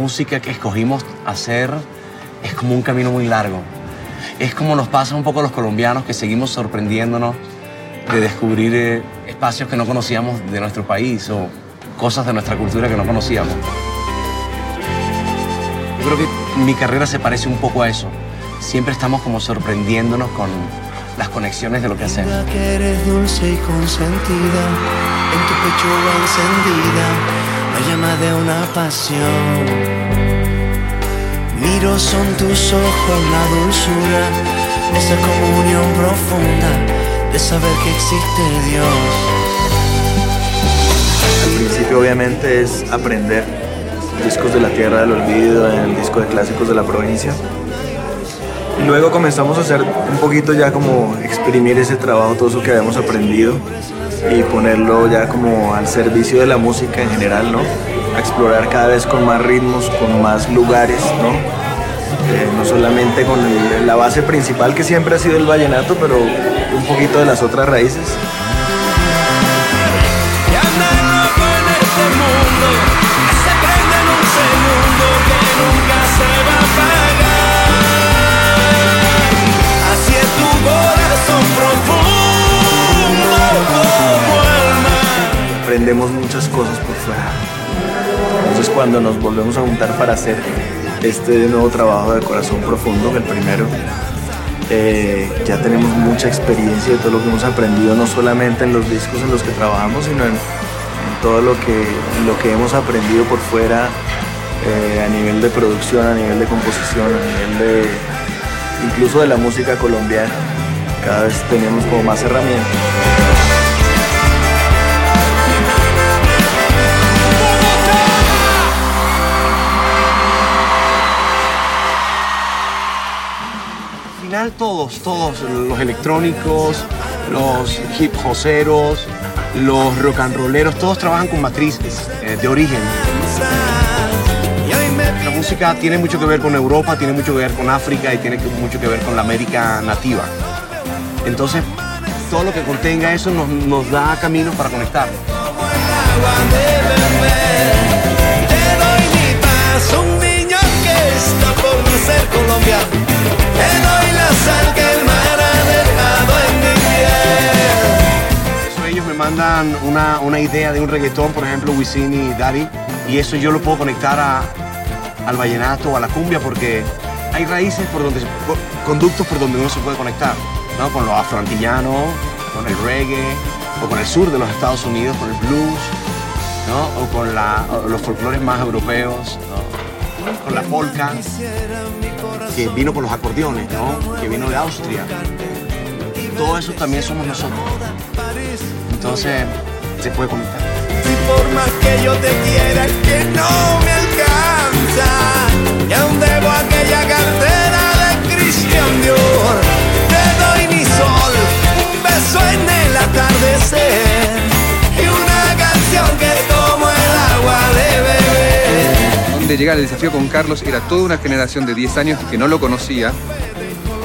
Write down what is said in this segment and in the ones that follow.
música que escogimos hacer es como un camino muy largo. Es como nos pasa un poco a los colombianos que seguimos sorprendiéndonos de descubrir eh, espacios que no conocíamos de nuestro país o cosas de nuestra cultura que no conocíamos. Yo creo que mi carrera se parece un poco a eso. Siempre estamos como sorprendiéndonos con las conexiones de lo que hacemos. que eres dulce y consentida, en tu pecho encendida la llama de una pasión. Miro son tus ojos la dulzura, esa comunión profunda de saber que existe Dios. Al principio obviamente es aprender discos de la tierra del olvido, el disco de clásicos de la provincia. Luego comenzamos a hacer un poquito ya como exprimir ese trabajo, todo eso que habíamos aprendido y ponerlo ya como al servicio de la música en general, ¿no? Explorar cada vez con más ritmos, con más lugares, ¿no? Eh, no solamente con el- la base principal que siempre ha sido el vallenato, pero un poquito de las otras raíces. Este aprendemos muchas cosas por fuera. Entonces cuando nos volvemos a juntar para hacer este nuevo trabajo de corazón profundo, el primero, eh, ya tenemos mucha experiencia de todo lo que hemos aprendido, no solamente en los discos en los que trabajamos, sino en, todo lo que, lo que hemos aprendido por fuera eh, a nivel de producción, a nivel de composición, a nivel de incluso de la música colombiana. Cada vez tenemos como más herramientas. Todos, todos, los electrónicos, los hip hoperos, los rock and rolleros, todos trabajan con matrices eh, de origen. La música tiene mucho que ver con Europa, tiene mucho que ver con África y tiene mucho que ver con la América nativa. Entonces, todo lo que contenga eso nos, nos da caminos para conectar. Una, una idea de un reggaetón, por ejemplo, Wisin y Daddy, y eso yo lo puedo conectar a- al vallenato o a la cumbia porque hay raíces por donde, conductos por donde uno se puede conectar, ¿no? Con lo afroantillano, con el reggae, o con el sur de los Estados Unidos, con el blues, ¿no? O con los folclores más europeos. Con la polka, que vino con los acordeones, ¿no? Que vino de Austria. Todo eso también somos nosotros. Entonces, se puede conectar. Si por más que yo te quiera es que no me alcanza. Y aún debo aquella cartera de Christian Dior. Te doy mi sol, un beso en el atardecer. Y una canción que como el agua de beber. Donde llega el desafío con Carlos era toda una generación de 10 años que no lo conocía,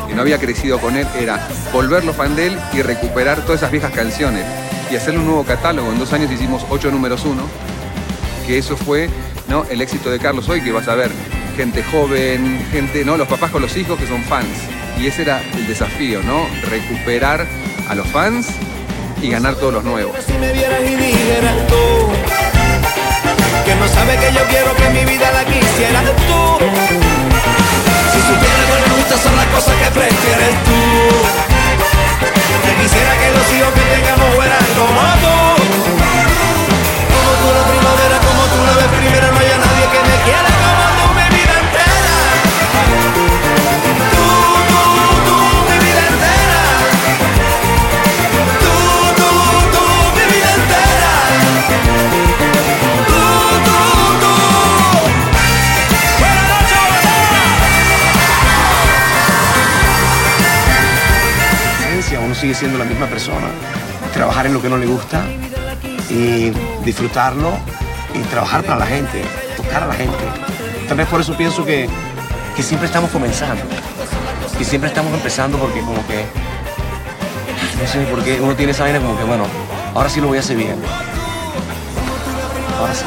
que no había crecido con él, era volverlo fan de él y recuperar todas esas viejas canciones y hacerle un nuevo catálogo. En dos años hicimos ocho números uno, que eso fue ¿no? el éxito de Carlos hoy, que vas a ver gente joven, gente, ¿no? Los papás con los hijos que son fans. Y ese era el desafío, ¿no? Recuperar a los fans y ganar todos los nuevos. Si me tú Que no que yo quiero que vida la sigue siendo la misma persona. Trabajar en lo que no le gusta y disfrutarlo y trabajar para la gente, tocar a la gente. Tal vez por eso pienso que, que siempre estamos comenzando y siempre estamos empezando porque como que, no sé por qué, uno tiene esa vaina como que, bueno, ahora sí lo voy a hacer bien. Ahora sí.